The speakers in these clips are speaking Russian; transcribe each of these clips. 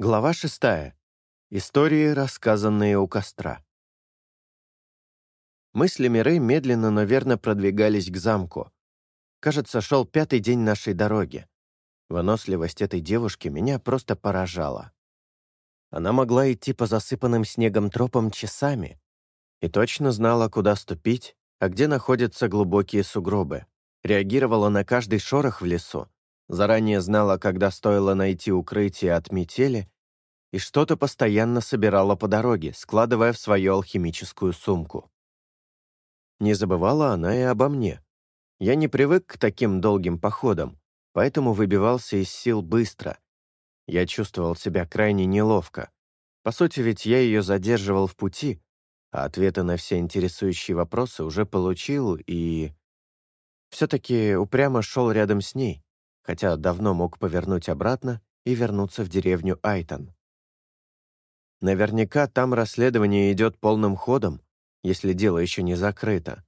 Глава шестая. Истории, рассказанные у костра. Мысли Мирей медленно, но верно продвигались к замку. Кажется, шел пятый день нашей дороги. Выносливость этой девушки меня просто поражала. Она могла идти по засыпанным снегом тропам часами и точно знала, куда ступить, а где находятся глубокие сугробы. Реагировала на каждый шорох в лесу, заранее знала, когда стоило найти укрытие от метели, и что-то постоянно собирала по дороге, складывая в свою алхимическую сумку. Не забывала она и обо мне. Я не привык к таким долгим походам, поэтому выбивался из сил быстро. Я чувствовал себя крайне неловко. По сути, ведь я ее задерживал в пути, а ответы на все интересующие вопросы уже получил и... Все-таки упрямо шел рядом с ней, хотя давно мог повернуть обратно и вернуться в деревню Айтон. Наверняка там расследование идет полным ходом, если дело еще не закрыто.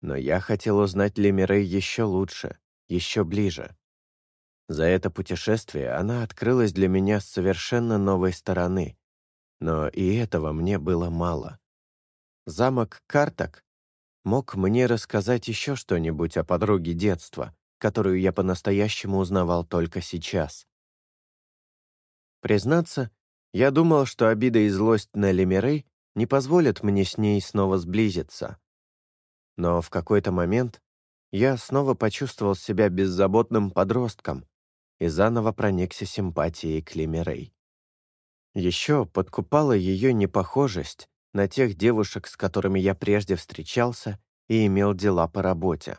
Но я хотел узнать Лемирей еще лучше, еще ближе. За это путешествие она открылась для меня с совершенно новой стороны, но и этого мне было мало. Замок Картак мог мне рассказать еще что-нибудь о подруге детства, которую я по-настоящему узнавал только сейчас. Признаться, я думал, что обида и злость на Лемирей не позволят мне с ней снова сблизиться. Но в какой-то момент я снова почувствовал себя беззаботным подростком и заново проникся симпатией к Лемирей. Еще подкупала ее непохожесть на тех девушек, с которыми я прежде встречался и имел дела по работе.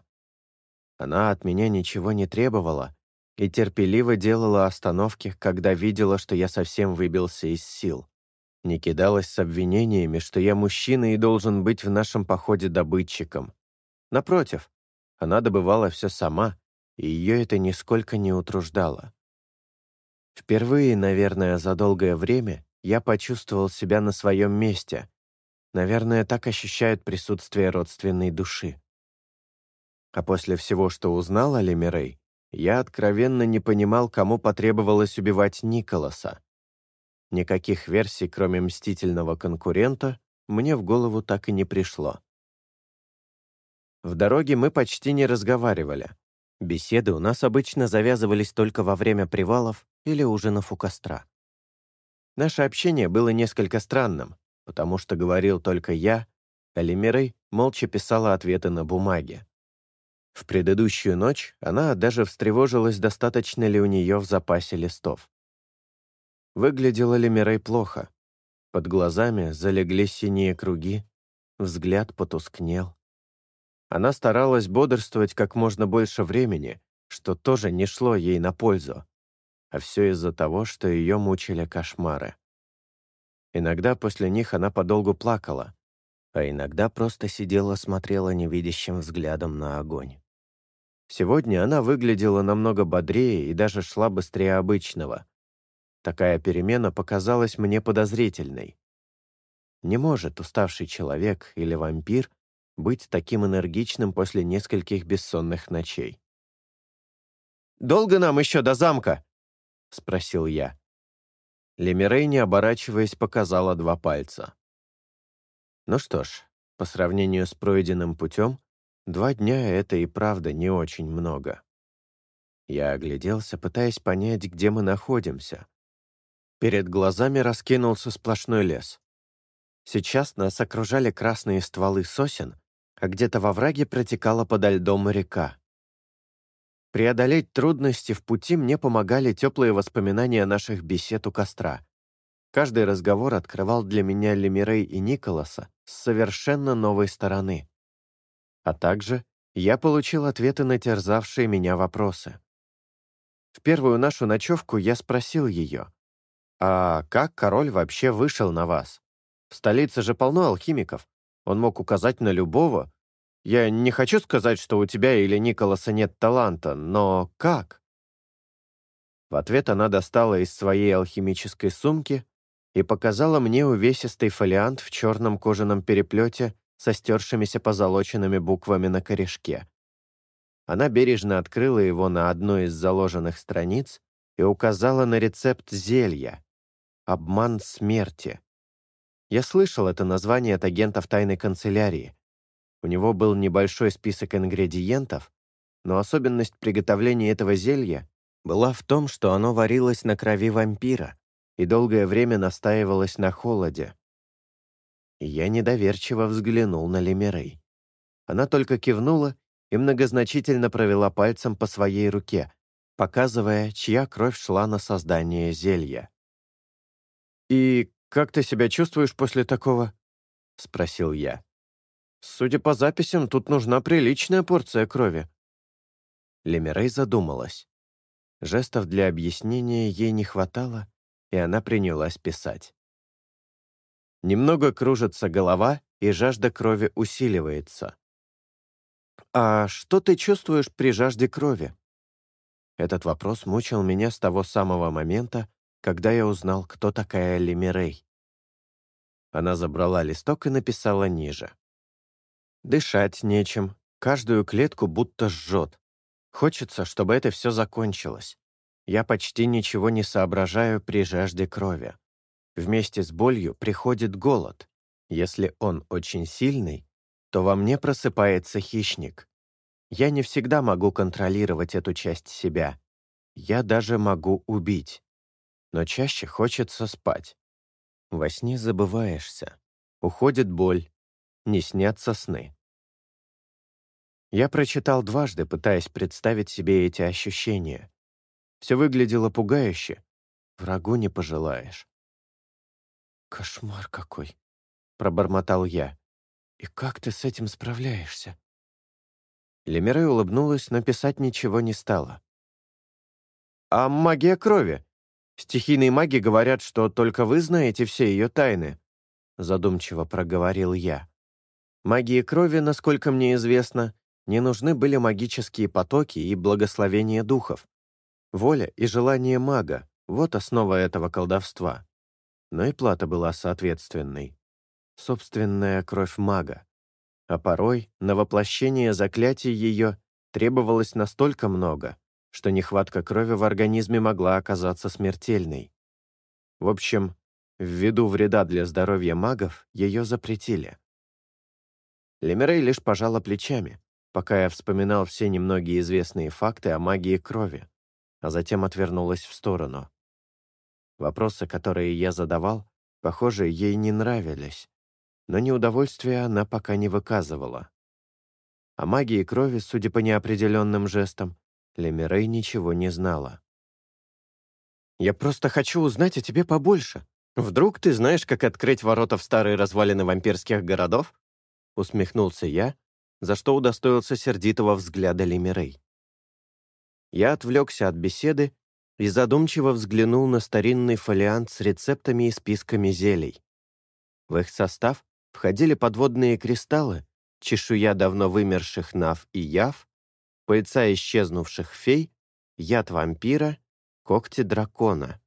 Она от меня ничего не требовала и терпеливо делала остановки, когда видела, что я совсем выбился из сил. Не кидалась с обвинениями, что я мужчина и должен быть в нашем походе добытчиком. Напротив, она добывала все сама, и ее это нисколько не утруждало. Впервые, наверное, за долгое время я почувствовал себя на своем месте. Наверное, так ощущают присутствие родственной души. А после всего, что узнал о Лемирей, я откровенно не понимал, кому потребовалось убивать Николаса. Никаких версий, кроме мстительного конкурента, мне в голову так и не пришло. В дороге мы почти не разговаривали. Беседы у нас обычно завязывались только во время привалов или ужинов у костра. Наше общение было несколько странным, потому что говорил только я, а Лемирей молча писала ответы на бумаге. В предыдущую ночь она даже встревожилась, достаточно ли у нее в запасе листов. Выглядела ли Мирей плохо. Под глазами залегли синие круги, взгляд потускнел. Она старалась бодрствовать как можно больше времени, что тоже не шло ей на пользу. А все из-за того, что ее мучили кошмары. Иногда после них она подолгу плакала, а иногда просто сидела смотрела невидящим взглядом на огонь. Сегодня она выглядела намного бодрее и даже шла быстрее обычного. Такая перемена показалась мне подозрительной. Не может уставший человек или вампир быть таким энергичным после нескольких бессонных ночей. «Долго нам еще до замка?» — спросил я. Лемирей, не оборачиваясь, показала два пальца. Ну что ж, по сравнению с пройденным путем, Два дня — это и правда не очень много. Я огляделся, пытаясь понять, где мы находимся. Перед глазами раскинулся сплошной лес. Сейчас нас окружали красные стволы сосен, а где-то во враге протекала подо льдом река. Преодолеть трудности в пути мне помогали теплые воспоминания наших бесед у костра. Каждый разговор открывал для меня Лемирей и Николаса с совершенно новой стороны. А также я получил ответы на терзавшие меня вопросы. В первую нашу ночевку я спросил ее, «А как король вообще вышел на вас? В столице же полно алхимиков. Он мог указать на любого. Я не хочу сказать, что у тебя или Николаса нет таланта, но как?» В ответ она достала из своей алхимической сумки и показала мне увесистый фолиант в черном кожаном переплете со стершимися позолоченными буквами на корешке. Она бережно открыла его на одной из заложенных страниц и указала на рецепт зелья, «Обман смерти». Я слышал это название от агентов тайной канцелярии. У него был небольшой список ингредиентов, но особенность приготовления этого зелья была в том, что оно варилось на крови вампира и долгое время настаивалось на холоде. Я недоверчиво взглянул на Лемерей. Она только кивнула и многозначительно провела пальцем по своей руке, показывая, чья кровь шла на создание зелья. «И как ты себя чувствуешь после такого?» — спросил я. «Судя по записям, тут нужна приличная порция крови». Лемерей задумалась. Жестов для объяснения ей не хватало, и она принялась писать. Немного кружится голова, и жажда крови усиливается. «А что ты чувствуешь при жажде крови?» Этот вопрос мучил меня с того самого момента, когда я узнал, кто такая Лемирей. Она забрала листок и написала ниже. «Дышать нечем, каждую клетку будто жжет. Хочется, чтобы это все закончилось. Я почти ничего не соображаю при жажде крови. Вместе с болью приходит голод. Если он очень сильный, то во мне просыпается хищник. Я не всегда могу контролировать эту часть себя. Я даже могу убить но чаще хочется спать. Во сне забываешься, уходит боль, не снятся сны. Я прочитал дважды, пытаясь представить себе эти ощущения. Все выглядело пугающе. Врагу не пожелаешь. «Кошмар какой!» — пробормотал я. «И как ты с этим справляешься?» Лемире улыбнулась, но писать ничего не стала. «А магия крови? Стихийные маги говорят, что только вы знаете все ее тайны», задумчиво проговорил я. «Магии крови, насколько мне известно, не нужны были магические потоки и благословение духов. Воля и желание мага — вот основа этого колдовства. Но и плата была соответственной. Собственная кровь мага. А порой на воплощение заклятий ее требовалось настолько много, что нехватка крови в организме могла оказаться смертельной. В общем, ввиду вреда для здоровья магов, ее запретили. Лемерей лишь пожала плечами, пока я вспоминал все немногие известные факты о магии крови, а затем отвернулась в сторону. Вопросы, которые я задавал, похоже, ей не нравились, но неудовольствия она пока не выказывала. О магии крови, судя по неопределенным жестам, Лемирей ничего не знала. «Я просто хочу узнать о тебе побольше. Вдруг ты знаешь, как открыть ворота в старые развалины вампирских городов?» Усмехнулся я, за что удостоился сердитого взгляда Лемирей. Я отвлекся от беседы и задумчиво взглянул на старинный фолиант с рецептами и списками зелий. В их состав входили подводные кристаллы, чешуя давно вымерших нав и яв, пыльца исчезнувших фей, яд вампира, когти дракона.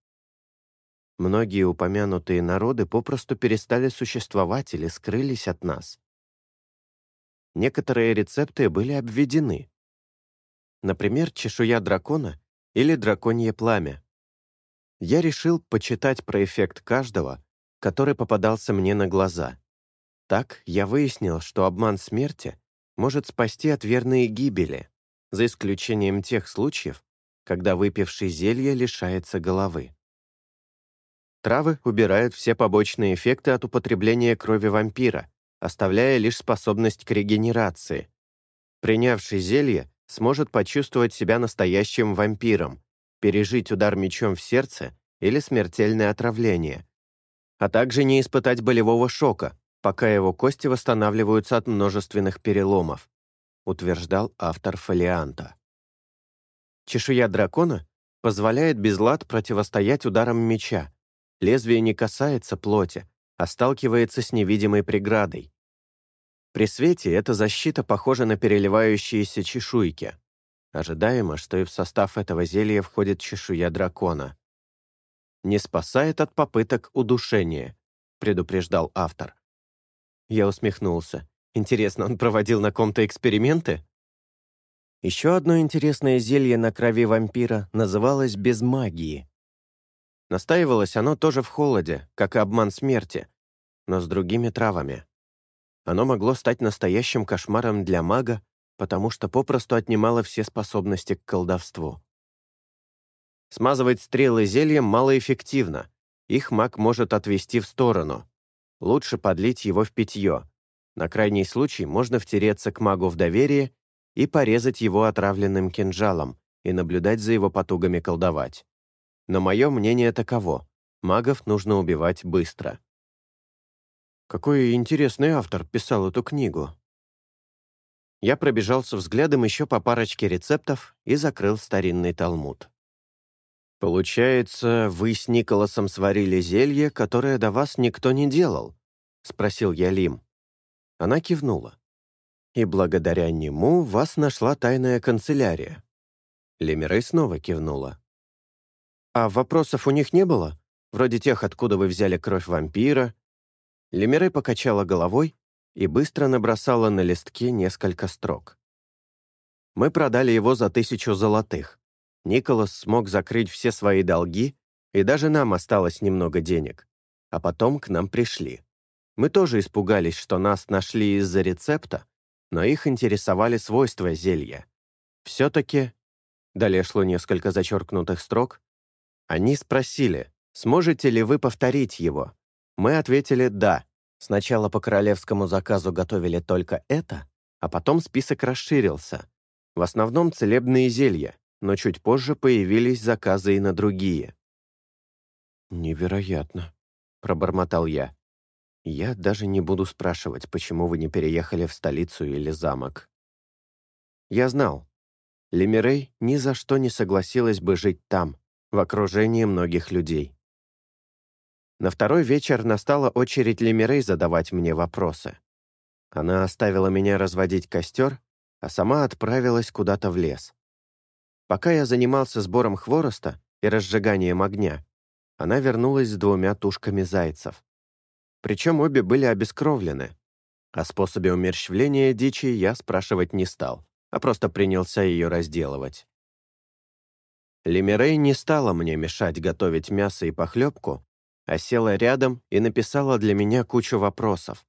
Многие упомянутые народы попросту перестали существовать или скрылись от нас. Некоторые рецепты были обведены. Например, чешуя дракона или драконье пламя. Я решил почитать про эффект каждого, который попадался мне на глаза. Так я выяснил, что обман смерти может спасти от верной гибели за исключением тех случаев, когда выпивший зелье лишается головы. Травы убирают все побочные эффекты от употребления крови вампира, оставляя лишь способность к регенерации. Принявший зелье сможет почувствовать себя настоящим вампиром, пережить удар мечом в сердце или смертельное отравление, а также не испытать болевого шока, пока его кости восстанавливаются от множественных переломов утверждал автор фолианта. Чешуя дракона позволяет без лад противостоять ударам меча. Лезвие не касается плоти, а сталкивается с невидимой преградой. При свете эта защита похожа на переливающиеся чешуйки. Ожидаемо, что и в состав этого зелья входит чешуя дракона. «Не спасает от попыток удушения», — предупреждал автор. Я усмехнулся. Интересно, он проводил на ком-то эксперименты? Еще одно интересное зелье на крови вампира называлось «без магии». Настаивалось оно тоже в холоде, как и обман смерти, но с другими травами. Оно могло стать настоящим кошмаром для мага, потому что попросту отнимало все способности к колдовству. Смазывать стрелы зельем малоэффективно. Их маг может отвести в сторону. Лучше подлить его в питье. На крайний случай можно втереться к магу в доверие и порезать его отравленным кинжалом и наблюдать за его потугами колдовать. Но мое мнение таково. Магов нужно убивать быстро. Какой интересный автор писал эту книгу. Я пробежался взглядом еще по парочке рецептов и закрыл старинный талмуд. «Получается, вы с Николасом сварили зелье, которое до вас никто не делал?» — спросил я Лим. Она кивнула. «И благодаря нему вас нашла тайная канцелярия». Лемирей снова кивнула. «А вопросов у них не было? Вроде тех, откуда вы взяли кровь вампира Лемире покачала головой и быстро набросала на листке несколько строк. Мы продали его за тысячу золотых. Николас смог закрыть все свои долги, и даже нам осталось немного денег. А потом к нам пришли. Мы тоже испугались, что нас нашли из-за рецепта, но их интересовали свойства зелья. Все-таки, далее шло несколько зачеркнутых строк, они спросили, сможете ли вы повторить его, мы ответили «да». Сначала по королевскому заказу готовили только это, а потом список расширился. В основном целебные зелья, но чуть позже появились заказы и на другие. «Невероятно», — пробормотал я. «Я даже не буду спрашивать, почему вы не переехали в столицу или замок». Я знал. Лемирей ни за что не согласилась бы жить там, в окружении многих людей. На второй вечер настала очередь Лемирей задавать мне вопросы. Она оставила меня разводить костер, а сама отправилась куда-то в лес. Пока я занимался сбором хвороста и разжиганием огня, она вернулась с двумя тушками зайцев. Причем обе были обескровлены. О способе умерщвления дичи я спрашивать не стал, а просто принялся ее разделывать. Лемирей не стала мне мешать готовить мясо и похлебку, а села рядом и написала для меня кучу вопросов.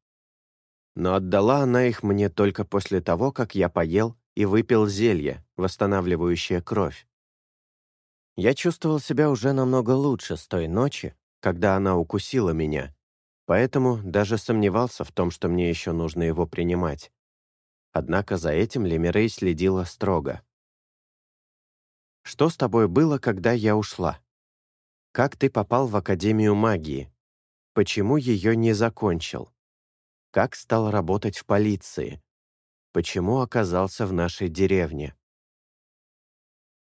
Но отдала она их мне только после того, как я поел и выпил зелье, восстанавливающее кровь. Я чувствовал себя уже намного лучше с той ночи, когда она укусила меня, поэтому даже сомневался в том, что мне еще нужно его принимать. Однако за этим Лемирей следила строго. «Что с тобой было, когда я ушла?» Как ты попал в Академию магии? Почему ее не закончил? Как стал работать в полиции? Почему оказался в нашей деревне?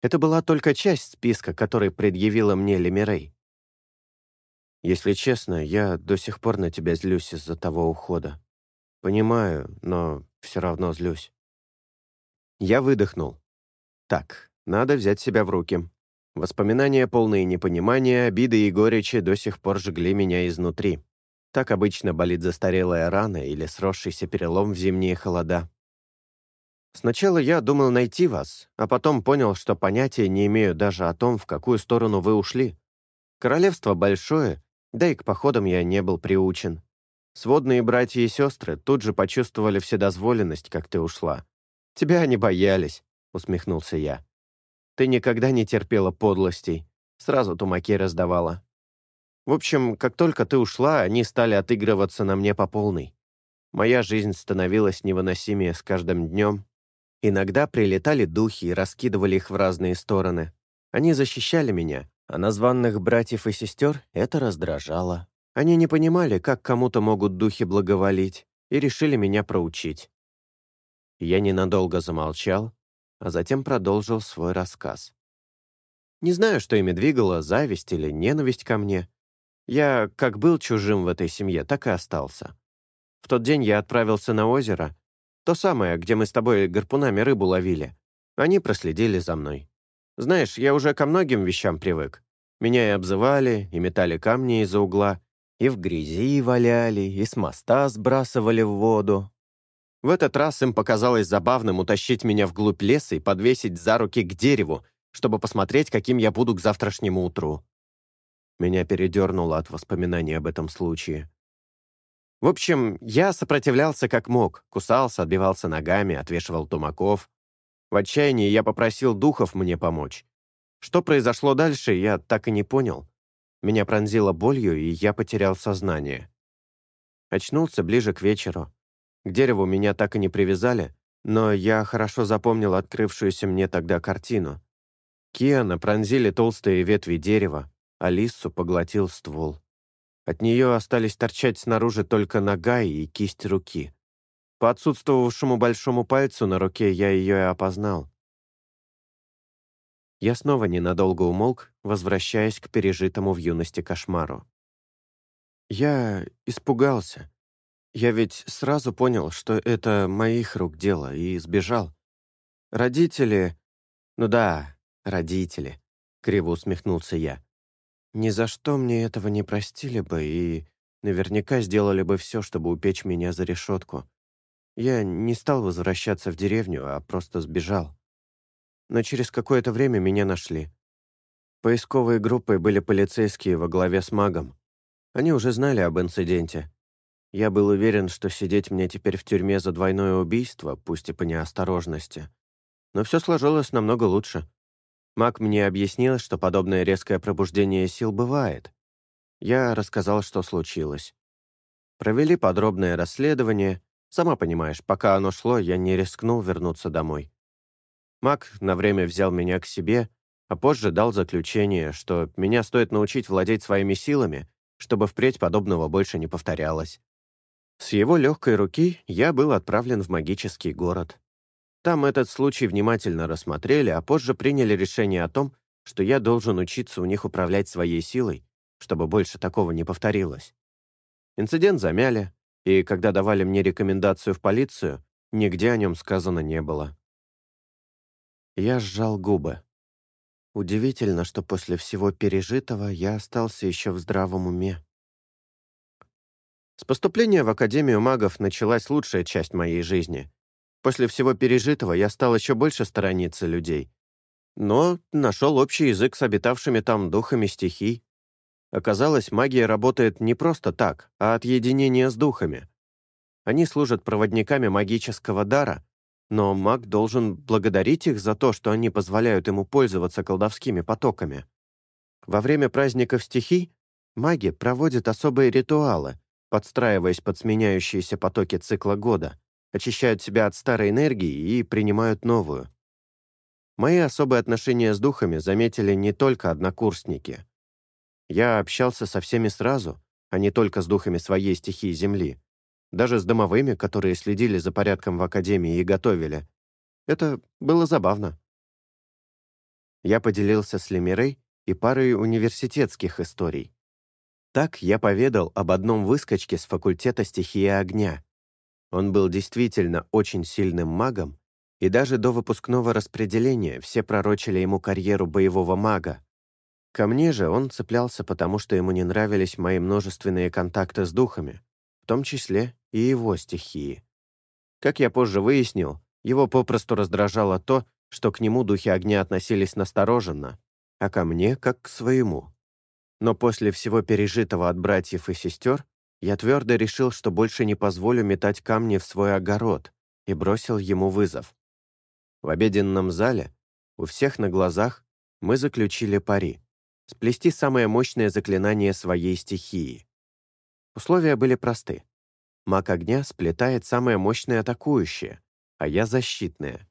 Это была только часть списка, который предъявила мне Лемирей. Если честно, я до сих пор на тебя злюсь из-за того ухода. Понимаю, но все равно злюсь. Я выдохнул. Так, надо взять себя в руки. Воспоминания, полные непонимания, обиды и горечи до сих пор жгли меня изнутри. Так обычно болит застарелая рана или сросшийся перелом в зимние холода. Сначала я думал найти вас, а потом понял, что понятия не имею даже о том, в какую сторону вы ушли. Королевство большое, да и к походам я не был приучен. Сводные братья и сестры тут же почувствовали вседозволенность, как ты ушла. Тебя они боялись, усмехнулся я. Ты никогда не терпела подлостей. Сразу тумаки раздавала. В общем, как только ты ушла, они стали отыгрываться на мне по полной. Моя жизнь становилась невыносимее с каждым днем. Иногда прилетали духи и раскидывали их в разные стороны. Они защищали меня, а названных братьев и сестер это раздражало. Они не понимали, как кому-то могут духи благоволить, и решили меня проучить. Я ненадолго замолчал, а затем продолжил свой рассказ. Не знаю, что ими двигало, зависть или ненависть ко мне. Я как был чужим в этой семье, так и остался. В тот день я отправился на озеро, то самое, где мы с тобой гарпунами рыбу ловили. Они проследили за мной. Знаешь, я уже ко многим вещам привык. Меня и обзывали, и метали камни из-за угла, и в грязи валяли, и с моста сбрасывали в воду. В этот раз им показалось забавным утащить меня вглубь леса и подвесить за руки к дереву, чтобы посмотреть, каким я буду к завтрашнему утру. Меня передернуло от воспоминаний об этом случае. В общем, я сопротивлялся как мог, кусался, отбивался ногами, отвешивал тумаков. В отчаянии я попросил духов мне помочь. Что произошло дальше, я так и не понял. Меня пронзило болью, и я потерял сознание. Очнулся ближе к вечеру. К дереву меня так и не привязали, но я хорошо запомнил открывшуюся мне тогда картину. Киана пронзили толстые ветви дерева, а Лиссу поглотил ствол. От нее остались торчать снаружи только нога и кисть руки. По отсутствовавшему большому пальцу на руке я ее и опознал. Я снова ненадолго умолк, возвращаясь к пережитому в юности кошмару. Я испугался. Я ведь сразу понял, что это моих рук дело, и сбежал. Родители... Ну да, родители. Криво усмехнулся я. Ни за что мне этого не простили бы и наверняка сделали бы все, чтобы упечь меня за решетку. Я не стал возвращаться в деревню, а просто сбежал. Но через какое-то время меня нашли. Поисковой группой были полицейские во главе с магом. Они уже знали об инциденте. Я был уверен, что сидеть мне теперь в тюрьме за двойное убийство, пусть и по неосторожности. Но все сложилось намного лучше. Мак мне объяснил, что подобное резкое пробуждение сил бывает. Я рассказал, что случилось. Провели подробное расследование. Сама понимаешь, пока оно шло, я не рискнул вернуться домой. Мак на время взял меня к себе, а позже дал заключение, что меня стоит научить владеть своими силами, чтобы впредь подобного больше не повторялось. С его легкой руки я был отправлен в магический город. Там этот случай внимательно рассмотрели, а позже приняли решение о том, что я должен учиться у них управлять своей силой, чтобы больше такого не повторилось. Инцидент замяли, и когда давали мне рекомендацию в полицию, нигде о нем сказано не было. Я сжал губы. Удивительно, что после всего пережитого я остался еще в здравом уме. С поступления в Академию магов началась лучшая часть моей жизни — После всего пережитого я стал еще больше сторониться людей. Но нашел общий язык с обитавшими там духами стихий. Оказалось, магия работает не просто так, а от единения с духами. Они служат проводниками магического дара, но маг должен благодарить их за то, что они позволяют ему пользоваться колдовскими потоками. Во время праздников стихий маги проводят особые ритуалы, подстраиваясь под сменяющиеся потоки цикла года очищают себя от старой энергии и принимают новую. Мои особые отношения с духами заметили не только однокурсники. Я общался со всеми сразу, а не только с духами своей стихии Земли. Даже с домовыми, которые следили за порядком в Академии и готовили. Это было забавно. Я поделился с Лемирей и парой университетских историй. Так я поведал об одном выскочке с факультета стихии огня, он был действительно очень сильным магом, и даже до выпускного распределения все пророчили ему карьеру боевого мага. Ко мне же он цеплялся, потому что ему не нравились мои множественные контакты с духами, в том числе и его стихии. Как я позже выяснил, его попросту раздражало то, что к нему духи огня относились настороженно, а ко мне — как к своему. Но после всего пережитого от братьев и сестер я твердо решил, что больше не позволю метать камни в свой огород, и бросил ему вызов. В обеденном зале, у всех на глазах, мы заключили пари — сплести самое мощное заклинание своей стихии. Условия были просты. Маг огня сплетает самое мощное атакующее, а я защитное.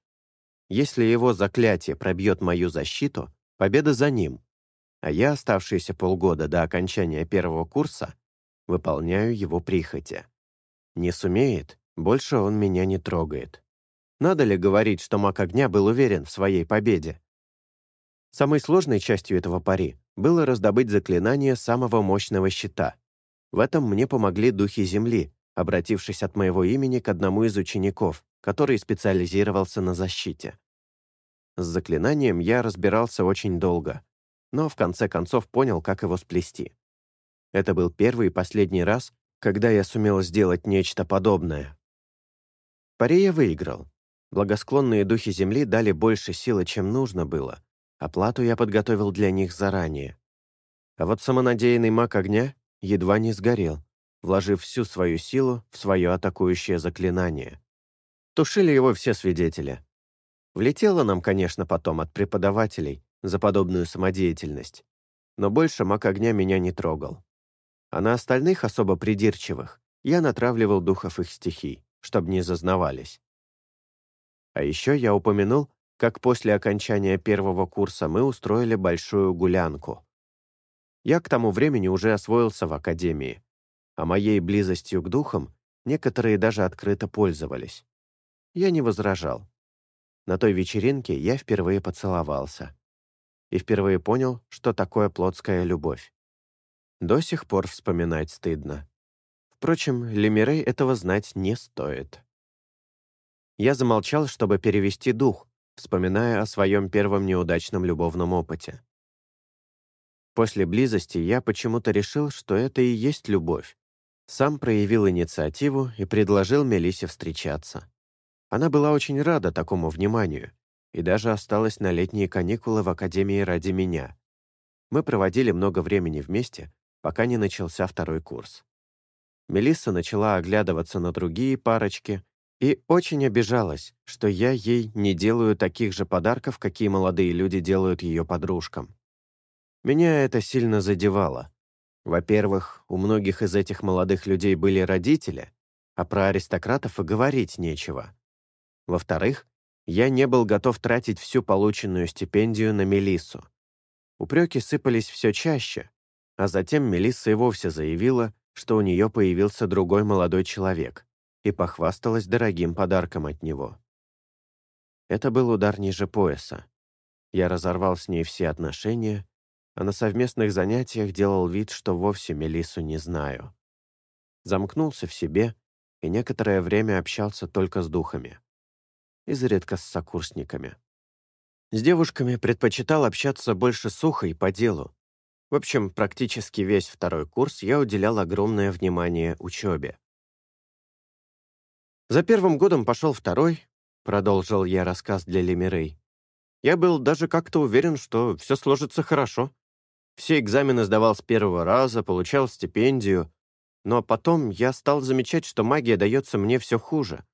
Если его заклятие пробьет мою защиту, победа за ним, а я, оставшиеся полгода до окончания первого курса, выполняю его прихоти. Не сумеет, больше он меня не трогает. Надо ли говорить, что маг огня был уверен в своей победе? Самой сложной частью этого пари было раздобыть заклинание самого мощного щита. В этом мне помогли духи Земли, обратившись от моего имени к одному из учеников, который специализировался на защите. С заклинанием я разбирался очень долго, но в конце концов понял, как его сплести. Это был первый и последний раз, когда я сумел сделать нечто подобное. Пари я выиграл. Благосклонные духи Земли дали больше силы, чем нужно было. Оплату я подготовил для них заранее. А вот самонадеянный маг огня едва не сгорел, вложив всю свою силу в свое атакующее заклинание. Тушили его все свидетели. Влетело нам, конечно, потом от преподавателей за подобную самодеятельность, но больше маг огня меня не трогал. А на остальных особо придирчивых я натравливал духов их стихий, чтобы не зазнавались. А еще я упомянул, как после окончания первого курса мы устроили большую гулянку. Я к тому времени уже освоился в академии, а моей близостью к духам некоторые даже открыто пользовались. Я не возражал. На той вечеринке я впервые поцеловался. И впервые понял, что такое плотская любовь. До сих пор вспоминать стыдно. Впрочем, Лемирей этого знать не стоит. Я замолчал, чтобы перевести дух, вспоминая о своем первом неудачном любовном опыте. После близости я почему-то решил, что это и есть любовь. Сам проявил инициативу и предложил Мелисе встречаться. Она была очень рада такому вниманию и даже осталась на летние каникулы в академии ради меня. Мы проводили много времени вместе, пока не начался второй курс. Мелисса начала оглядываться на другие парочки и очень обижалась, что я ей не делаю таких же подарков, какие молодые люди делают ее подружкам. Меня это сильно задевало. Во-первых, у многих из этих молодых людей были родители, а про аристократов и говорить нечего. Во-вторых, я не был готов тратить всю полученную стипендию на Мелиссу. Упреки сыпались все чаще, а затем Мелисса и вовсе заявила, что у нее появился другой молодой человек и похвасталась дорогим подарком от него. Это был удар ниже пояса. Я разорвал с ней все отношения, а на совместных занятиях делал вид, что вовсе Мелиссу не знаю. Замкнулся в себе и некоторое время общался только с духами. Изредка с сокурсниками. С девушками предпочитал общаться больше сухо и по делу, в общем, практически весь второй курс я уделял огромное внимание учебе. За первым годом пошел второй, продолжил я рассказ для Лемирей. Я был даже как-то уверен, что все сложится хорошо. Все экзамены сдавал с первого раза, получал стипендию. Но потом я стал замечать, что магия дается мне все хуже.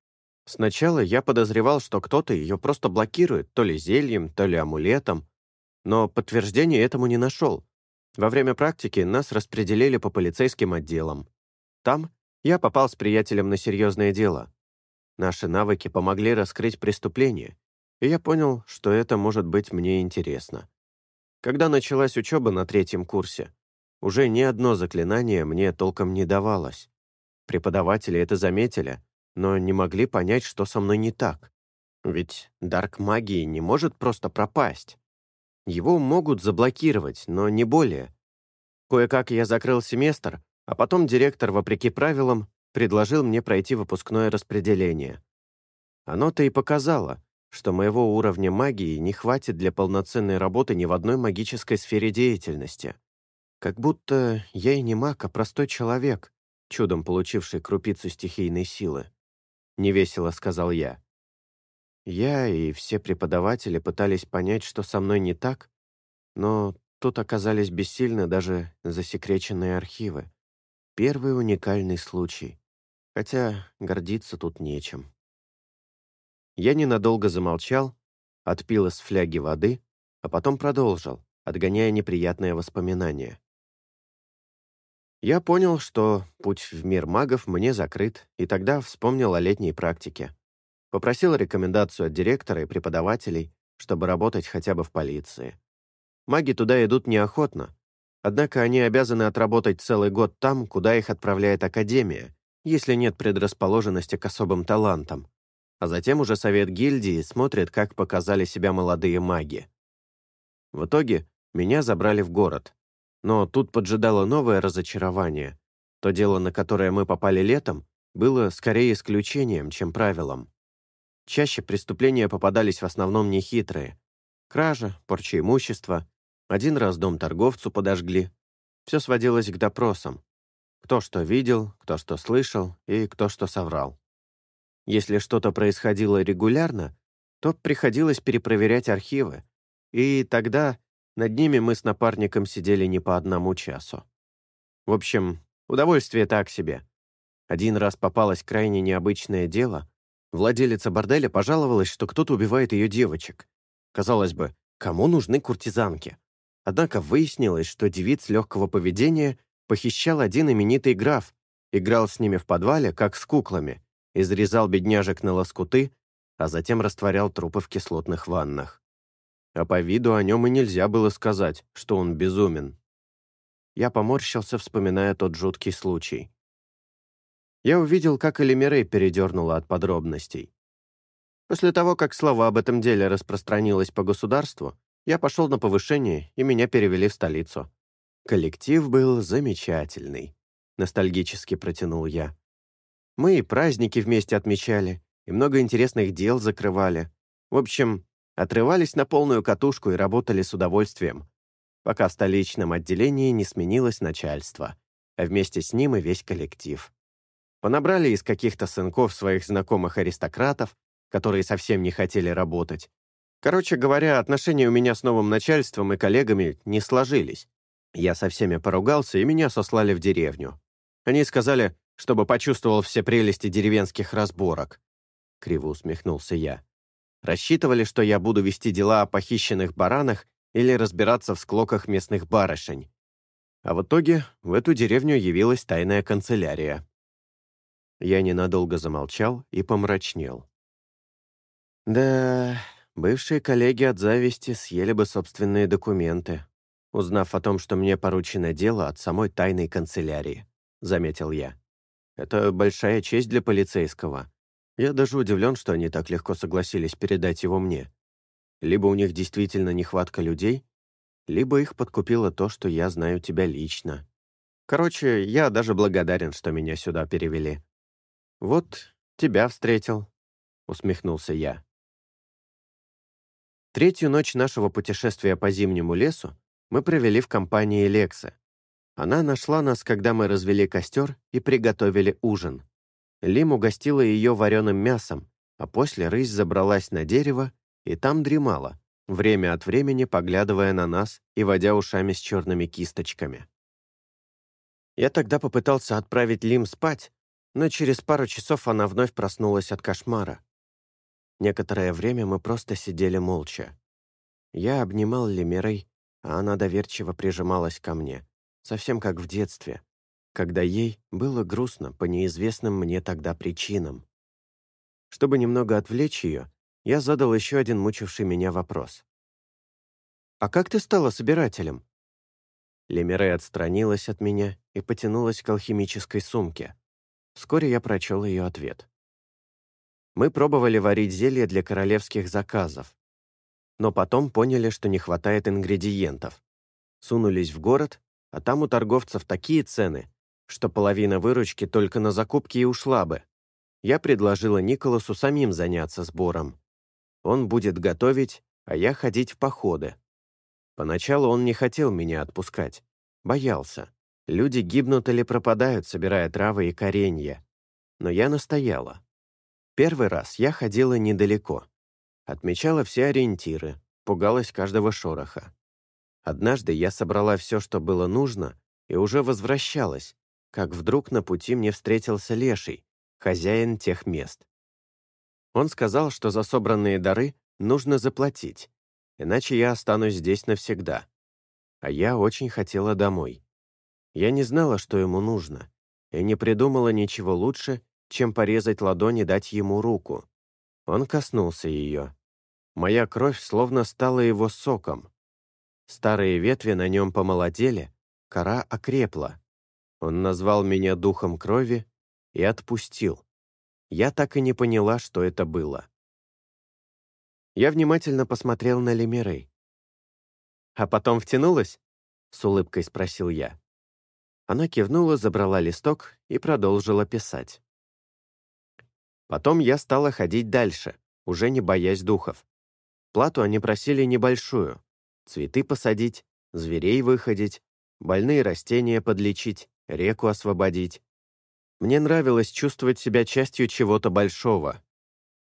Сначала я подозревал, что кто-то ее просто блокирует, то ли зельем, то ли амулетом. Но подтверждения этому не нашел. Во время практики нас распределили по полицейским отделам. Там я попал с приятелем на серьезное дело. Наши навыки помогли раскрыть преступление, и я понял, что это может быть мне интересно. Когда началась учеба на третьем курсе, уже ни одно заклинание мне толком не давалось. Преподаватели это заметили, но не могли понять, что со мной не так. Ведь дарк магии не может просто пропасть. Его могут заблокировать, но не более. Кое-как я закрыл семестр, а потом директор, вопреки правилам, предложил мне пройти выпускное распределение. Оно-то и показало, что моего уровня магии не хватит для полноценной работы ни в одной магической сфере деятельности. Как будто я и не маг, а простой человек, чудом получивший крупицу стихийной силы. Невесело сказал я. Я и все преподаватели пытались понять, что со мной не так, но тут оказались бессильны даже засекреченные архивы. Первый уникальный случай. Хотя гордиться тут нечем. Я ненадолго замолчал, отпил из фляги воды, а потом продолжил, отгоняя неприятные воспоминания. Я понял, что путь в мир магов мне закрыт, и тогда вспомнил о летней практике. Попросил рекомендацию от директора и преподавателей, чтобы работать хотя бы в полиции. Маги туда идут неохотно, однако они обязаны отработать целый год там, куда их отправляет Академия, если нет предрасположенности к особым талантам. А затем уже совет гильдии смотрит, как показали себя молодые маги. В итоге меня забрали в город. Но тут поджидало новое разочарование. То дело, на которое мы попали летом, было скорее исключением, чем правилом. Чаще преступления попадались в основном нехитрые. Кража, порча имущества. Один раз дом торговцу подожгли. Все сводилось к допросам. Кто что видел, кто что слышал и кто что соврал. Если что-то происходило регулярно, то приходилось перепроверять архивы. И тогда над ними мы с напарником сидели не по одному часу. В общем, удовольствие так себе. Один раз попалось крайне необычное дело. Владелица борделя пожаловалась, что кто-то убивает ее девочек. Казалось бы, кому нужны куртизанки? Однако выяснилось, что девиц легкого поведения похищал один именитый граф, играл с ними в подвале, как с куклами, изрезал бедняжек на лоскуты, а затем растворял трупы в кислотных ваннах. А по виду о нем и нельзя было сказать, что он безумен. Я поморщился, вспоминая тот жуткий случай. Я увидел, как Элимирей передернула от подробностей. После того, как слова об этом деле распространилась по государству, я пошел на повышение, и меня перевели в столицу. Коллектив был замечательный. Ностальгически протянул я. Мы и праздники вместе отмечали, и много интересных дел закрывали. В общем, отрывались на полную катушку и работали с удовольствием, пока в столичном отделении не сменилось начальство, а вместе с ним и весь коллектив. Понабрали из каких-то сынков своих знакомых аристократов, которые совсем не хотели работать, Короче говоря, отношения у меня с новым начальством и коллегами не сложились. Я со всеми поругался, и меня сослали в деревню. Они сказали, чтобы почувствовал все прелести деревенских разборок. Криво усмехнулся я. Рассчитывали, что я буду вести дела о похищенных баранах или разбираться в склоках местных барышень. А в итоге в эту деревню явилась тайная канцелярия. Я ненадолго замолчал и помрачнел. Да, Бывшие коллеги от зависти съели бы собственные документы, узнав о том, что мне поручено дело от самой тайной канцелярии, заметил я. Это большая честь для полицейского. Я даже удивлен, что они так легко согласились передать его мне. Либо у них действительно нехватка людей, либо их подкупило то, что я знаю тебя лично. Короче, я даже благодарен, что меня сюда перевели. Вот тебя встретил, усмехнулся я. Третью ночь нашего путешествия по зимнему лесу мы провели в компании Лексы. Она нашла нас, когда мы развели костер и приготовили ужин. Лим угостила ее вареным мясом, а после рысь забралась на дерево и там дремала, время от времени поглядывая на нас и водя ушами с черными кисточками. Я тогда попытался отправить Лим спать, но через пару часов она вновь проснулась от кошмара. Некоторое время мы просто сидели молча. Я обнимал Лемирей, а она доверчиво прижималась ко мне, совсем как в детстве, когда ей было грустно по неизвестным мне тогда причинам. Чтобы немного отвлечь ее, я задал еще один мучивший меня вопрос. «А как ты стала собирателем?» Лемирей отстранилась от меня и потянулась к алхимической сумке. Вскоре я прочел ее ответ. Мы пробовали варить зелье для королевских заказов. Но потом поняли, что не хватает ингредиентов. Сунулись в город, а там у торговцев такие цены, что половина выручки только на закупки и ушла бы. Я предложила Николасу самим заняться сбором. Он будет готовить, а я ходить в походы. Поначалу он не хотел меня отпускать. Боялся. Люди гибнут или пропадают, собирая травы и коренья. Но я настояла. Первый раз я ходила недалеко. Отмечала все ориентиры, пугалась каждого шороха. Однажды я собрала все, что было нужно, и уже возвращалась, как вдруг на пути мне встретился Леший, хозяин тех мест. Он сказал, что за собранные дары нужно заплатить, иначе я останусь здесь навсегда. А я очень хотела домой. Я не знала, что ему нужно, и не придумала ничего лучше, чем порезать ладонь и дать ему руку. Он коснулся ее. Моя кровь словно стала его соком. Старые ветви на нем помолодели, кора окрепла. Он назвал меня духом крови и отпустил. Я так и не поняла, что это было. Я внимательно посмотрел на Лемирей. «А потом втянулась?» — с улыбкой спросил я. Она кивнула, забрала листок и продолжила писать. Потом я стала ходить дальше, уже не боясь духов. Плату они просили небольшую. Цветы посадить, зверей выходить, больные растения подлечить, реку освободить. Мне нравилось чувствовать себя частью чего-то большого.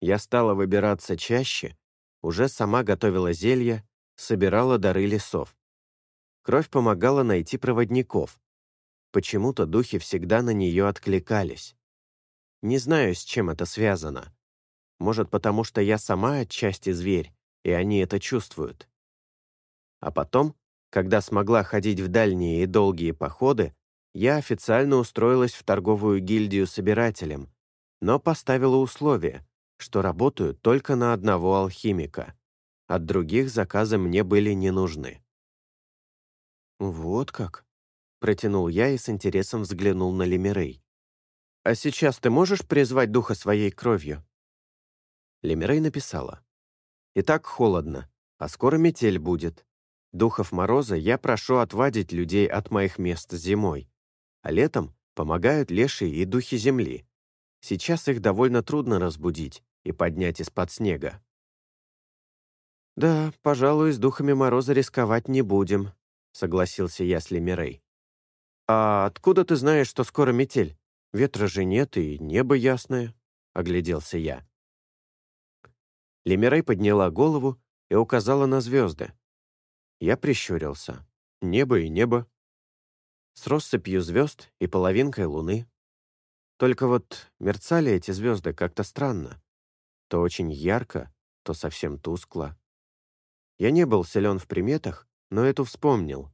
Я стала выбираться чаще, уже сама готовила зелья, собирала дары лесов. кровь помогала найти проводников. Почему-то духи всегда на нее откликались. Не знаю, с чем это связано. Может, потому что я сама отчасти зверь, и они это чувствуют. А потом, когда смогла ходить в дальние и долгие походы, я официально устроилась в торговую гильдию собирателем, но поставила условие, что работаю только на одного алхимика. От других заказы мне были не нужны. «Вот как?» — протянул я и с интересом взглянул на Лемирей. «А сейчас ты можешь призвать духа своей кровью?» Лемирей написала. «И так холодно, а скоро метель будет. Духов мороза я прошу отвадить людей от моих мест зимой, а летом помогают лешие и духи земли. Сейчас их довольно трудно разбудить и поднять из-под снега. «Да, пожалуй, с духами мороза рисковать не будем», — согласился я с Лемирей. «А откуда ты знаешь, что скоро метель? Ветра же нет и небо ясное», — огляделся я. Лемирей подняла голову и указала на звезды. Я прищурился. Небо и небо. С россыпью звезд и половинкой луны. Только вот мерцали эти звезды как-то странно. То очень ярко, то совсем тускло. Я не был силен в приметах, но эту вспомнил.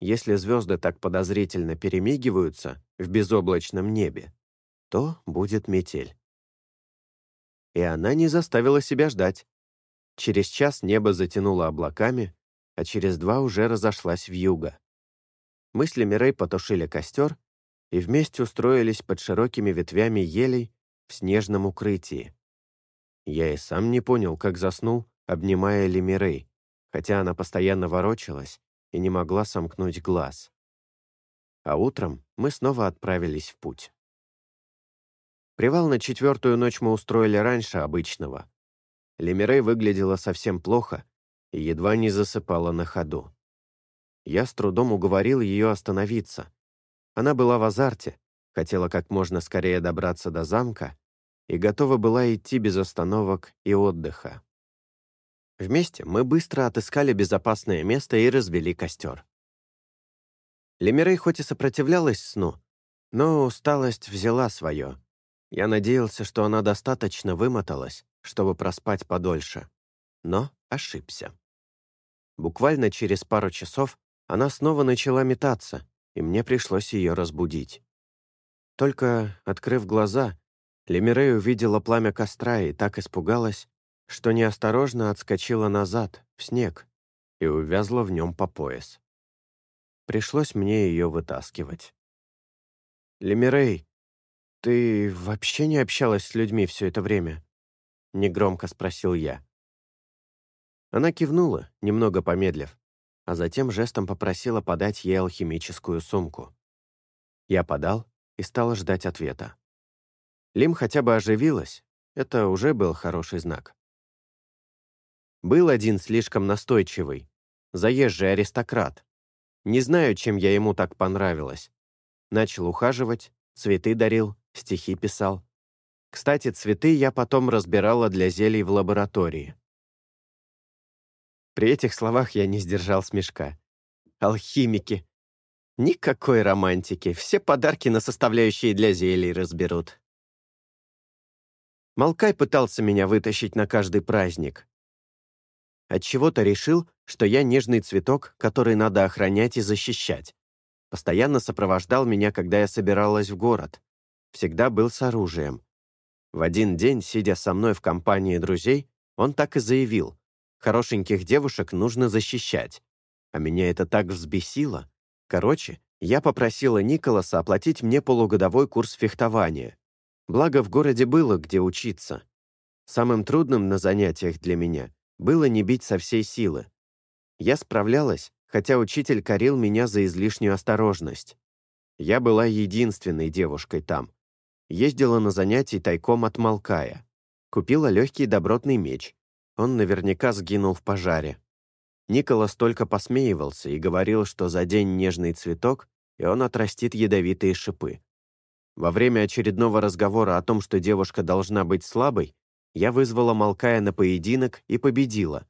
Если звезды так подозрительно перемигиваются в безоблачном небе, то будет метель. И она не заставила себя ждать. Через час небо затянуло облаками, а через два уже разошлась в юго. Мы с Лемирей потушили костер и вместе устроились под широкими ветвями елей в снежном укрытии. Я и сам не понял, как заснул, обнимая Лемирей, хотя она постоянно ворочалась и не могла сомкнуть глаз. А утром мы снова отправились в путь. Привал на четвертую ночь мы устроили раньше обычного. Лемирей выглядела совсем плохо и едва не засыпала на ходу. Я с трудом уговорил ее остановиться, она была в азарте, хотела как можно скорее добраться до замка и готова была идти без остановок и отдыха. Вместе мы быстро отыскали безопасное место и развели костер. Лемирей хоть и сопротивлялась сну, но усталость взяла свое. Я надеялся, что она достаточно вымоталась, чтобы проспать подольше. Но ошибся. Буквально через пару часов она снова начала метаться, и мне пришлось ее разбудить. Только, открыв глаза, Лемирей увидела пламя костра и так испугалась, что неосторожно отскочила назад, в снег, и увязла в нем по пояс. Пришлось мне ее вытаскивать. «Лемирей, ты вообще не общалась с людьми все это время?» — негромко спросил я. Она кивнула, немного помедлив а затем жестом попросила подать ей алхимическую сумку. Я подал и стал ждать ответа. Лим хотя бы оживилась, это уже был хороший знак. Был один слишком настойчивый, заезжий аристократ. Не знаю, чем я ему так понравилась. Начал ухаживать, цветы дарил, стихи писал. Кстати, цветы я потом разбирала для зелий в лаборатории. При этих словах я не сдержал смешка. Алхимики. Никакой романтики, все подарки на составляющие для зелий разберут. Малкай пытался меня вытащить на каждый праздник. Отчего-то решил, что я нежный цветок, который надо охранять и защищать. Постоянно сопровождал меня, когда я собиралась в город. Всегда был с оружием. В один день, сидя со мной в компании друзей, он так и заявил. Хорошеньких девушек нужно защищать. А меня это так взбесило. Короче, я попросила Николаса оплатить мне полугодовой курс фехтования. Благо, в городе было где учиться. Самым трудным на занятиях для меня было не бить со всей силы. Я справлялась, хотя учитель корил меня за излишнюю осторожность. Я была единственной девушкой там. Ездила на занятия тайком от Малкая. Купила легкий добротный меч, он наверняка сгинул в пожаре. Николас только посмеивался и говорил, что за день нежный цветок, и он отрастит ядовитые шипы. Во время очередного разговора о том, что девушка должна быть слабой, я вызвала Малкая на поединок и победила.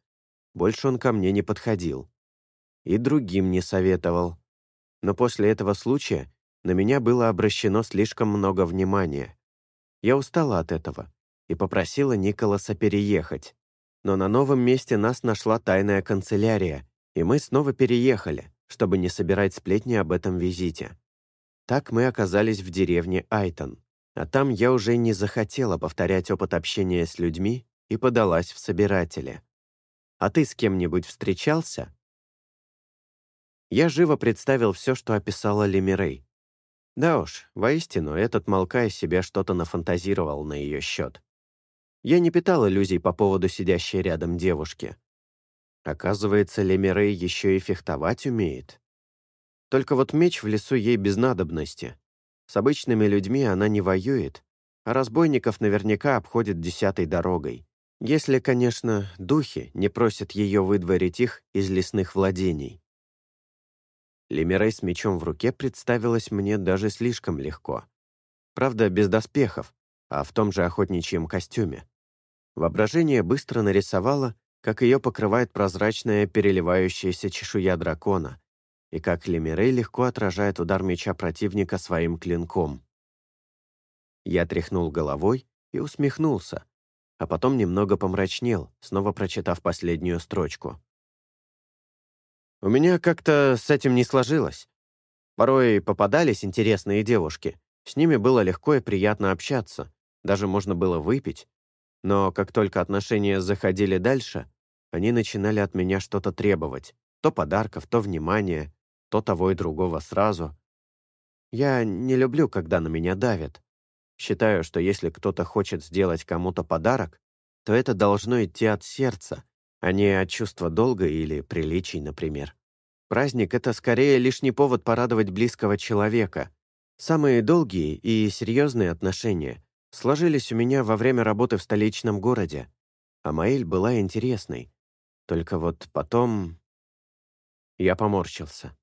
Больше он ко мне не подходил. и другим не советовал. Но после этого случая на меня было обращено слишком много внимания. Я устала от этого и попросила Николаса переехать. Но на новом месте нас нашла тайная канцелярия, и мы снова переехали, чтобы не собирать сплетни об этом визите. Так мы оказались в деревне Айтон, а там я уже не захотела повторять опыт общения с людьми и подалась в собиратели. А ты с кем-нибудь встречался?» Я живо представил все, что описала Лемирей. Да уж, воистину, этот Малкай себя что-то нафантазировал на ее счет. Я не питал иллюзий по поводу сидящей рядом девушки. Оказывается, Лемирей еще и фехтовать умеет. Только вот меч в лесу ей без надобности. С обычными людьми она не воюет, а разбойников наверняка обходит десятой дорогой. Если, конечно, духи не просят ее выдворить их из лесных владений. Лемирей с мечом в руке представилась мне даже слишком легко. Правда, без доспехов, а в том же охотничьем костюме. Воображение быстро нарисовало, как ее покрывает прозрачная переливающаяся чешуя дракона, и как Лемирей легко отражает удар меча противника своим клинком. Я тряхнул головой и усмехнулся, а потом немного помрачнел, снова прочитав последнюю строчку. У меня как-то с этим не сложилось. Порой попадались интересные девушки. С ними было легко и приятно общаться. Даже можно было выпить. Но как только отношения заходили дальше, они начинали от меня что-то требовать. То подарков, то внимания, то того и другого сразу. Я не люблю, когда на меня давят. Считаю, что если кто-то хочет сделать кому-то подарок, то это должно идти от сердца, а не от чувства долга или приличий, например. Праздник — это скорее лишний повод порадовать близкого человека. Самые долгие и серьезные отношения сложились у меня во время работы в столичном городе. А была интересной. Только вот потом... Я поморщился.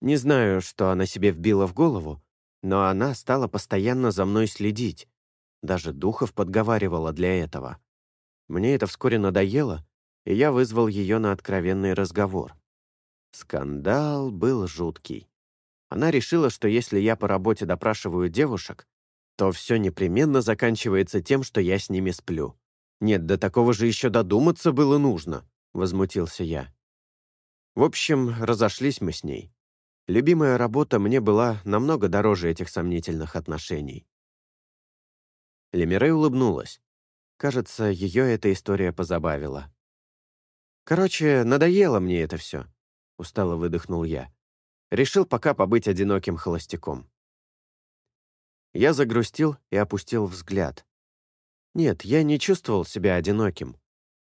Не знаю, что она себе вбила в голову, но она стала постоянно за мной следить. Даже Духов подговаривала для этого. Мне это вскоре надоело, и я вызвал ее на откровенный разговор. Скандал был жуткий. Она решила, что если я по работе допрашиваю девушек, то все непременно заканчивается тем, что я с ними сплю. «Нет, до такого же еще додуматься было нужно», — возмутился я. В общем, разошлись мы с ней. Любимая работа мне была намного дороже этих сомнительных отношений. Лемирей улыбнулась. Кажется, ее эта история позабавила. «Короче, надоело мне это все», — устало выдохнул я. Решил пока побыть одиноким холостяком. Я загрустил и опустил взгляд. Нет, я не чувствовал себя одиноким,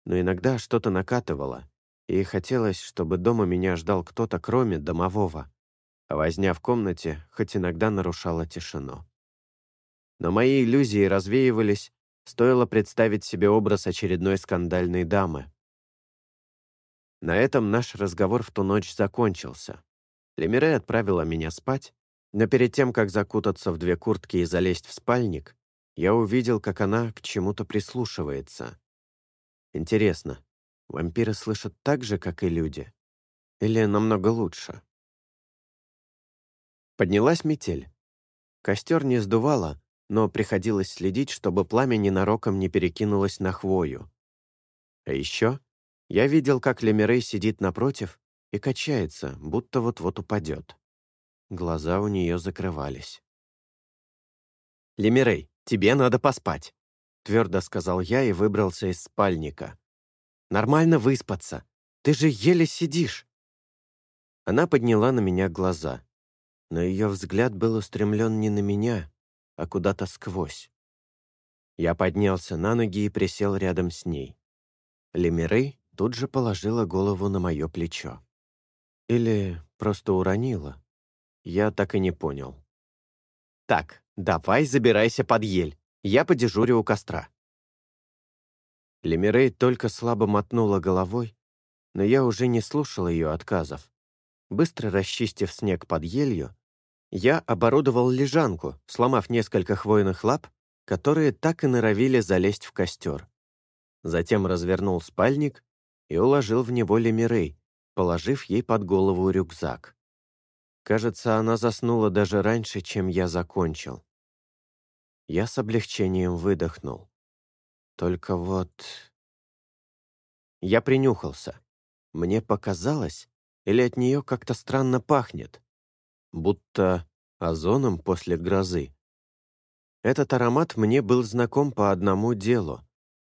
но иногда что-то накатывало, и хотелось, чтобы дома меня ждал кто-то, кроме домового. А возня в комнате хоть иногда нарушала тишину. Но мои иллюзии развеивались, стоило представить себе образ очередной скандальной дамы. На этом наш разговор в ту ночь закончился. Лемире отправила меня спать, но перед тем, как закутаться в две куртки и залезть в спальник, я увидел, как она к чему-то прислушивается. Интересно, вампиры слышат так же, как и люди? Или намного лучше? Поднялась метель. Костер не сдувало, но приходилось следить, чтобы пламя ненароком не перекинулось на хвою. А еще я видел, как Лемирей сидит напротив и качается, будто вот-вот упадет. Глаза у нее закрывались. «Лемирей, тебе надо поспать», — твердо сказал я и выбрался из спальника. «Нормально выспаться. Ты же еле сидишь». Она подняла на меня глаза, но ее взгляд был устремлен не на меня, а куда-то сквозь. Я поднялся на ноги и присел рядом с ней. Лемирей тут же положила голову на мое плечо. Или просто уронила. Я так и не понял. «Так, давай забирайся под ель. Я подежурю у костра». Лемирей только слабо мотнула головой, но я уже не слушал ее отказов. Быстро расчистив снег под елью, я оборудовал лежанку, сломав несколько хвойных лап, которые так и норовили залезть в костер. Затем развернул спальник и уложил в него Лемирей, положив ей под голову рюкзак. Кажется, она заснула даже раньше, чем я закончил. Я с облегчением выдохнул. Только вот... Я принюхался. Мне показалось, или от нее как-то странно пахнет, будто озоном после грозы. Этот аромат мне был знаком по одному делу.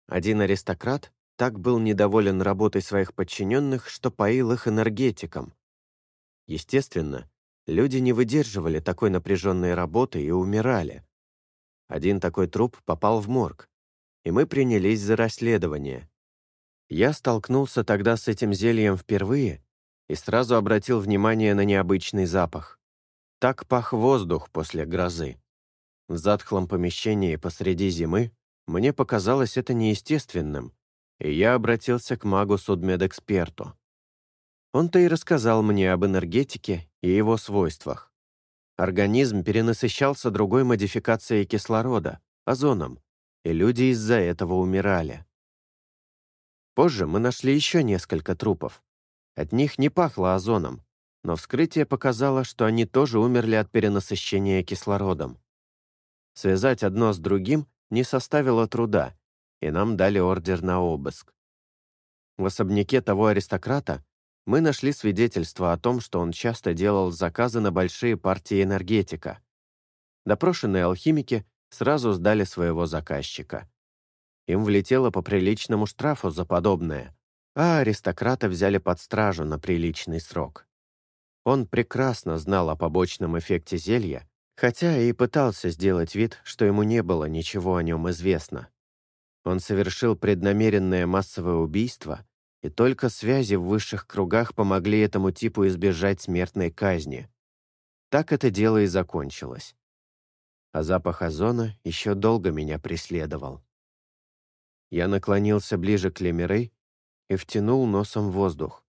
Один аристократ так был недоволен работой своих подчиненных, что поил их энергетиком. Естественно, люди не выдерживали такой напряженной работы и умирали. Один такой труп попал в морг, и мы принялись за расследование. Я столкнулся тогда с этим зельем впервые и сразу обратил внимание на необычный запах. Так пах воздух после грозы. В затхлом помещении посреди зимы мне показалось это неестественным, и я обратился к магу-судмедэксперту. Он-то и рассказал мне об энергетике и его свойствах. Организм перенасыщался другой модификацией кислорода, озоном, и люди из-за этого умирали. Позже мы нашли еще несколько трупов. От них не пахло озоном, но вскрытие показало, что они тоже умерли от перенасыщения кислородом. Связать одно с другим не составило труда, и нам дали ордер на обыск. В особняке того аристократа мы нашли свидетельство о том, что он часто делал заказы на большие партии энергетика. Допрошенные алхимики сразу сдали своего заказчика. Им влетело по приличному штрафу за подобное, а аристократа взяли под стражу на приличный срок. Он прекрасно знал о побочном эффекте зелья хотя и пытался сделать вид, что ему не было ничего о нем известно. Он совершил преднамеренное массовое убийство, и только связи в высших кругах помогли этому типу избежать смертной казни. Так это дело и закончилось. А запах озона еще долго меня преследовал. Я наклонился ближе к Лемирей и втянул носом воздух.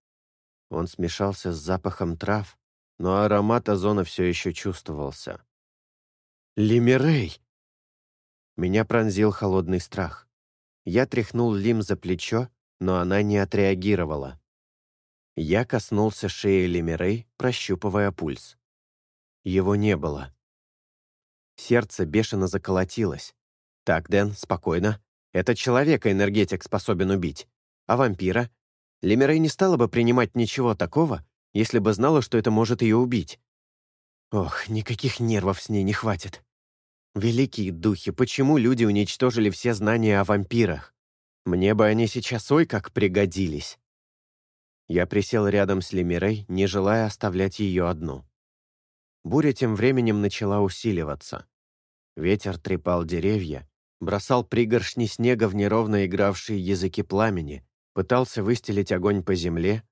Он смешался с запахом трав, но аромат озона все еще чувствовался. Лимерей!» Меня пронзил холодный страх. Я тряхнул Лим за плечо, но она не отреагировала. Я коснулся шеи Лимерей, прощупывая пульс. Его не было. Сердце бешено заколотилось. «Так, Дэн, спокойно. Это человека энергетик способен убить. А вампира? Лимерей не стала бы принимать ничего такого, если бы знала, что это может ее убить. Ох, никаких нервов с ней не хватит. Великие духи, почему люди уничтожили все знания о вампирах? Мне бы они сейчас ой как пригодились. Я присел рядом с Лемирей, не желая оставлять ее одну. Буря тем временем начала усиливаться. Ветер трепал деревья, бросал пригоршни снега в неровно игравшие языки пламени, пытался выстелить огонь по земле,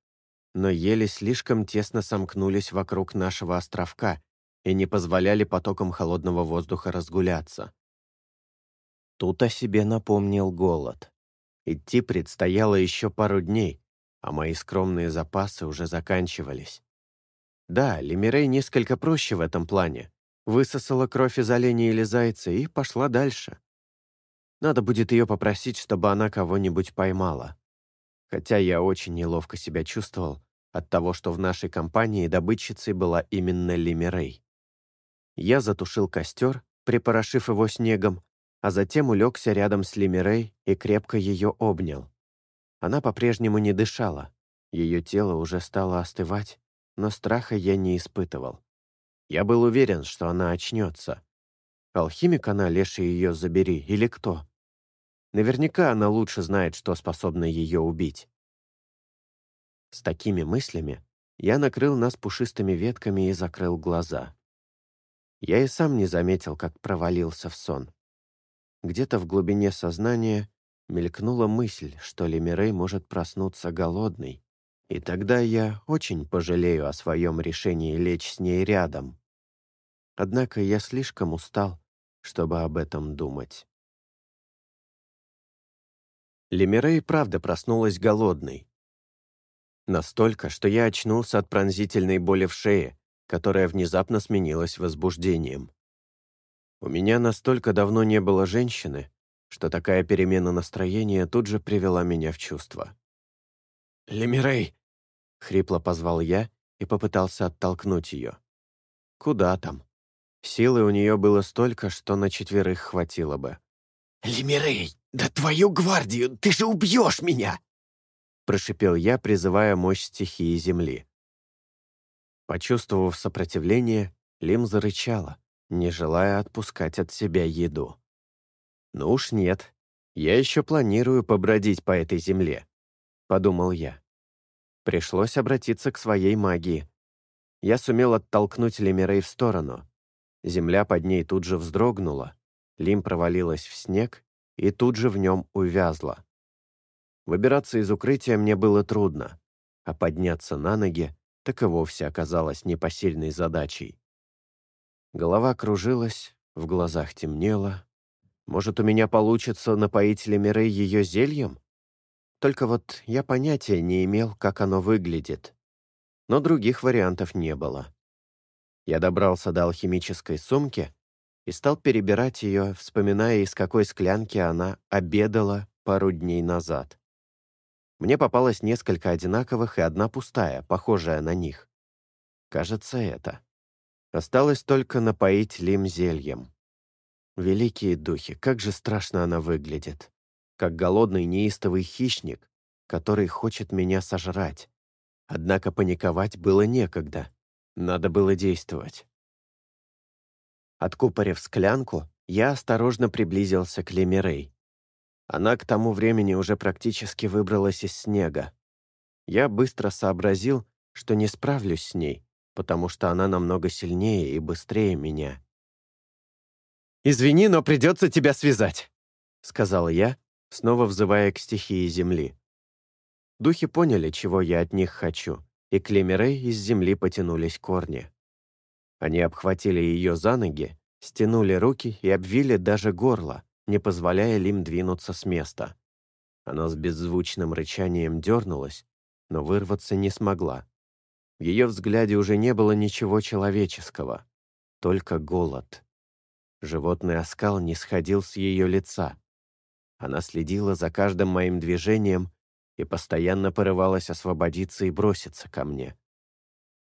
но еле слишком тесно сомкнулись вокруг нашего островка, и не позволяли потокам холодного воздуха разгуляться. Тут о себе напомнил голод. Идти предстояло еще пару дней, а мои скромные запасы уже заканчивались. Да, Лемирей несколько проще в этом плане. Высосала кровь из оленя или зайца и пошла дальше. Надо будет ее попросить, чтобы она кого-нибудь поймала. Хотя я очень неловко себя чувствовал от того, что в нашей компании добытчицей была именно Лемирей. Я затушил костер, припорошив его снегом, а затем улегся рядом с Лимирей и крепко ее обнял. Она по-прежнему не дышала, ее тело уже стало остывать, но страха я не испытывал. Я был уверен, что она очнется. Алхимик она, леший ее забери, или кто? Наверняка она лучше знает, что способно ее убить. С такими мыслями я накрыл нас пушистыми ветками и закрыл глаза. Я и сам не заметил, как провалился в сон. Где-то в глубине сознания мелькнула мысль, что Лемирей может проснуться голодной, и тогда я очень пожалею о своем решении лечь с ней рядом. Однако я слишком устал, чтобы об этом думать. Лемирей правда проснулась голодной. Настолько, что я очнулся от пронзительной боли в шее, которая внезапно сменилась возбуждением. У меня настолько давно не было женщины, что такая перемена настроения тут же привела меня в чувство. «Лемирей!» — хрипло позвал я и попытался оттолкнуть ее. «Куда там?» Силы у нее было столько, что на четверых хватило бы. «Лемирей, да твою гвардию, ты же убьешь меня!» Прошипел я, призывая мощь стихии земли. Почувствовав сопротивление, Лим зарычала, не желая отпускать от себя еду. «Ну уж нет, я еще планирую побродить по этой земле», — подумал я. Пришлось обратиться к своей магии. Я сумел оттолкнуть Лемирей в сторону. Земля под ней тут же вздрогнула, Лим провалилась в снег и тут же в нем увязла. Выбираться из укрытия мне было трудно, а подняться на ноги так и вовсе оказалось непосильной задачей. Голова кружилась, в глазах темнело. Может, у меня получится напоить Лемирей ее зельем? Только вот я понятия не имел, как оно выглядит. Но других вариантов не было. Я добрался до алхимической сумки и стал перебирать ее, вспоминая, из какой склянки она обедала пару дней назад. Мне попалось несколько одинаковых и одна пустая, похожая на них. Кажется, это. Осталось только напоить Лим зельем. Великие духи, как же страшно она выглядит как голодный неистовый хищник, который хочет меня сожрать. Однако паниковать было некогда. Надо было действовать. Откупорив склянку, я осторожно приблизился к Лемирей. Она к тому времени уже практически выбралась из снега. Я быстро сообразил, что не справлюсь с ней, потому что она намного сильнее и быстрее меня. «Извини, но придется тебя связать», — сказал я, снова взывая к стихии земли. Духи поняли, чего я от них хочу, и к Лемирей из земли потянулись корни. Они обхватили ее за ноги, стянули руки и обвили даже горло, не позволяя Лим двинуться с места. Она с беззвучным рычанием дернулась, но вырваться не смогла. В ее взгляде уже не было ничего человеческого, только голод. Животный оскал не сходил с ее лица, она следила за каждым моим движением и постоянно порывалась освободиться и броситься ко мне.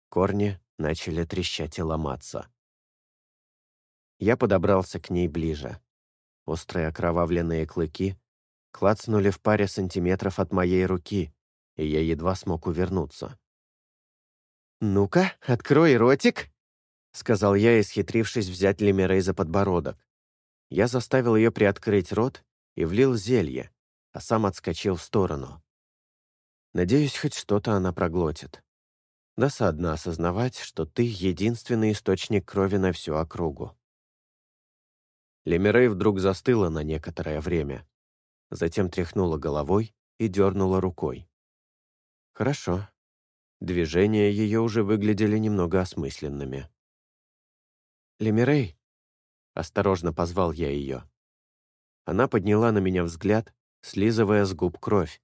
Корни начали трещать и ломаться. Я подобрался к ней ближе. Острые окровавленные клыки клацнули в паре сантиметров от моей руки, и я едва смог увернуться. «Ну-ка, открой ротик!» — сказал я, исхитрившись взять Лемирей за подбородок. Я заставил ее приоткрыть рот и влил зелье, а сам отскочил в сторону. Надеюсь, хоть что-то она проглотит. Досадно осознавать, что ты — единственный источник крови на всю округу. Лемирей вдруг застыла на некоторое время, затем тряхнула головой и дернула рукой. Хорошо. Движения ее уже выглядели немного осмысленными. «Лемирей!» — осторожно позвал я ее. Она подняла на меня взгляд, слизывая с губ кровь.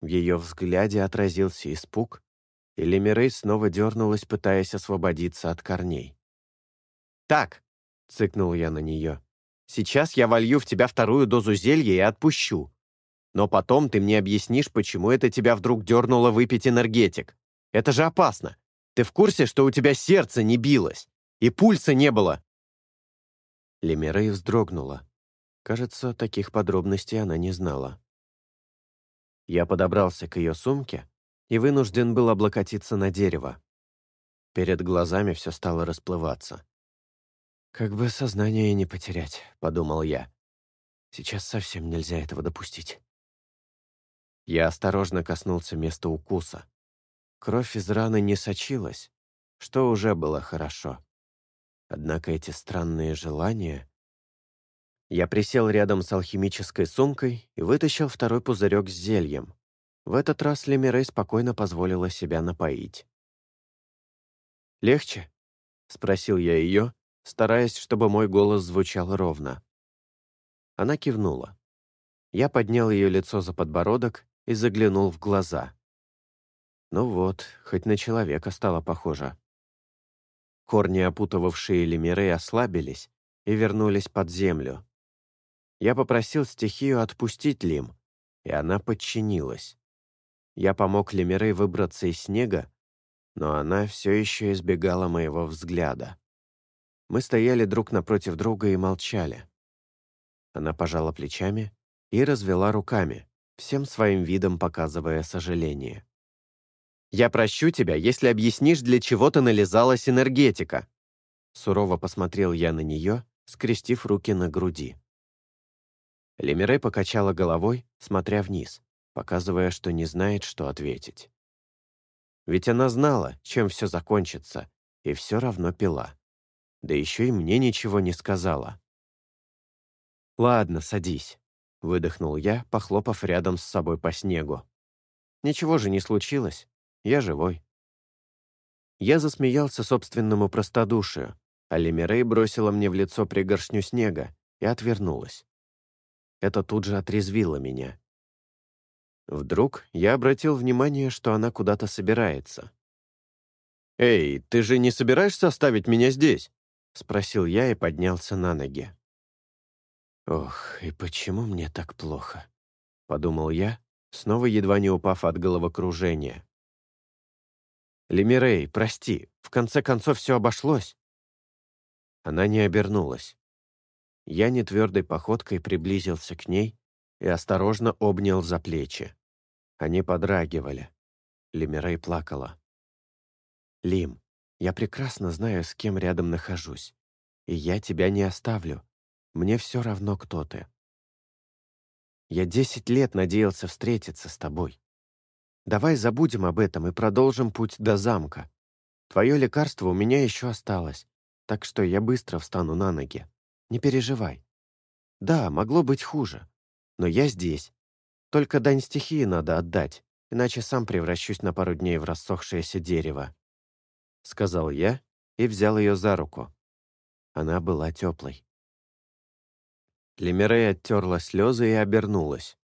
В ее взгляде отразился испуг, и Лемирей снова дернулась, пытаясь освободиться от корней. «Так», — цыкнул я на нее, — «сейчас я волью в тебя вторую дозу зелья и отпущу. Но потом ты мне объяснишь, почему это тебя вдруг дернуло выпить энергетик. Это же опасно. Ты в курсе, что у тебя сердце не билось? И пульса не было?» Лемирей вздрогнула. Кажется, таких подробностей она не знала. Я подобрался к ее сумке и вынужден был облокотиться на дерево. Перед глазами все стало расплываться. «Как бы сознание не потерять», — подумал я. «Сейчас совсем нельзя этого допустить». Я осторожно коснулся места укуса. Кровь из раны не сочилась, что уже было хорошо. Однако эти странные желания я присел рядом с алхимической сумкой и вытащил второй пузырек с зельем. В этот раз Лемирей спокойно позволила себя напоить. «Легче?» — спросил я ее, стараясь, чтобы мой голос звучал ровно. Она кивнула. Я поднял ее лицо за подбородок и заглянул в глаза. Ну вот, хоть на человека стало похоже. Корни, опутывавшие Лемирей, ослабились и вернулись под землю. Я попросил стихию отпустить Лим, и она подчинилась. Я помог Лемирей выбраться из снега, но она все еще избегала моего взгляда. Мы стояли друг напротив друга и молчали. Она пожала плечами и развела руками, всем своим видом показывая сожаление. «Я прощу тебя, если объяснишь, для чего ты нализалась энергетика», Сурово посмотрел я на нее, скрестив руки на груди. Лемире покачала головой, смотря вниз, показывая, что не знает, что ответить. Ведь она знала, чем все закончится, и все равно пила. Да еще и мне ничего не сказала. «Ладно, садись», — выдохнул я, похлопав рядом с собой по снегу. «Ничего же не случилось. Я живой». Я засмеялся собственному простодушию, а Лемирей бросила мне в лицо пригоршню снега и отвернулась. Это тут же отрезвило меня. Вдруг я обратил внимание, что она куда-то собирается. «Эй, ты же не собираешься оставить меня здесь?» — спросил я и поднялся на ноги. «Ох, и почему мне так плохо?» — подумал я, снова едва не упав от головокружения. «Лемирей, прости, в конце концов все обошлось. Она не обернулась. Я нетвердой походкой приблизился к ней и осторожно обнял за плечи. Они подрагивали. Лемирей плакала. «Лим, я прекрасно знаю, с кем рядом нахожусь. И я тебя не оставлю. Мне все равно, кто ты. Я десять лет надеялся встретиться с тобой. Давай забудем об этом и продолжим путь до замка. Твое лекарство у меня еще осталось так что я быстро встану на ноги. Не переживай. Да, могло быть хуже, но я здесь. Только дань стихии надо отдать, иначе сам превращусь на пару дней в рассохшееся дерево», — сказал я и взял ее за руку. Она была теплой. Лемирей оттерла слезы и обернулась.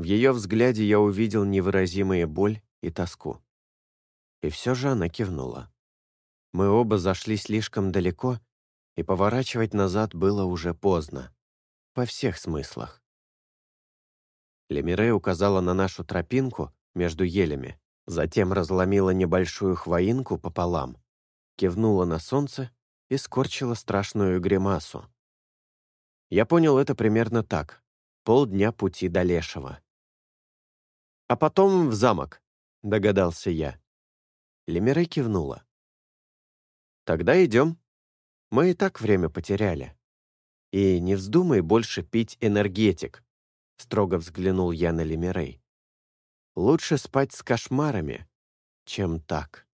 В ее взгляде я увидел невыразимые боль и тоску. И все же она кивнула. Мы оба зашли слишком далеко, и поворачивать назад было уже поздно. Во всех смыслах. Лемире указала на нашу тропинку между елями, затем разломила небольшую хвоинку пополам, кивнула на солнце и скорчила страшную гримасу. Я понял это примерно так. Полдня пути до Лешего. «А потом в замок», — догадался я. Лемире кивнула. Тогда идем. Мы и так время потеряли. И не вздумай больше пить энергетик, строго взглянул я на Лемирей. Лучше спать с кошмарами, чем так.